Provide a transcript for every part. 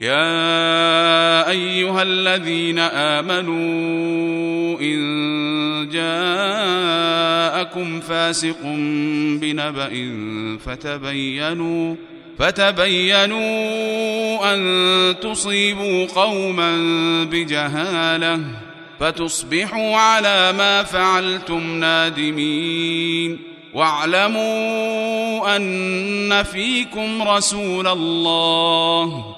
يا أيها الذين آمنوا إن جاءكم فاسق بنبأ فتبينوا فتبينوا أن تصيبوا قوما بجهالة فتصبحوا على ما فعلتم نادمين واعلموا أن فيكم رسول الله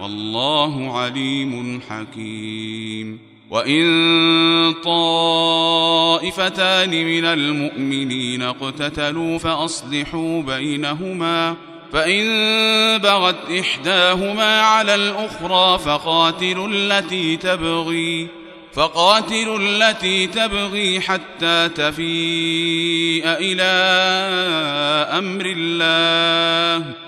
والله عليم حكيم. وإن طائفتان من المؤمنين اقتتلوا فأصلحوا بينهما فإن بغت إحداهما على الأخرى فقاتلوا التي تبغي فقاتلوا التي تبغي حتى تفيء إلى أمر الله.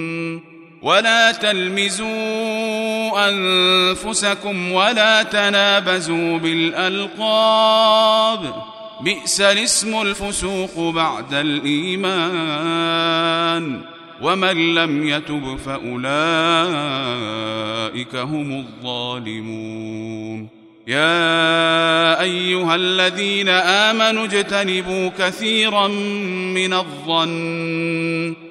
ولا تلمزوا أنفسكم ولا تنابزوا بالألقاب. بئس الاسم الفسوق بعد الإيمان. ومن لم يتب فأولئك هم الظالمون. يا أيها الذين آمنوا اجتنبوا كثيرا من الظن.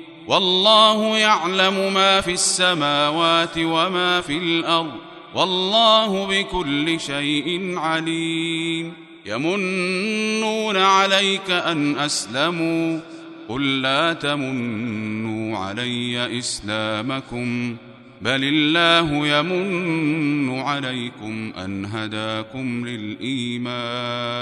والله يعلم ما في السماوات وما في الأرض والله بكل شيء عليم يمنون عليك أن أسلموا قل لا تمنوا علي إسلامكم بل الله يمن عليكم أن هداكم للإيمان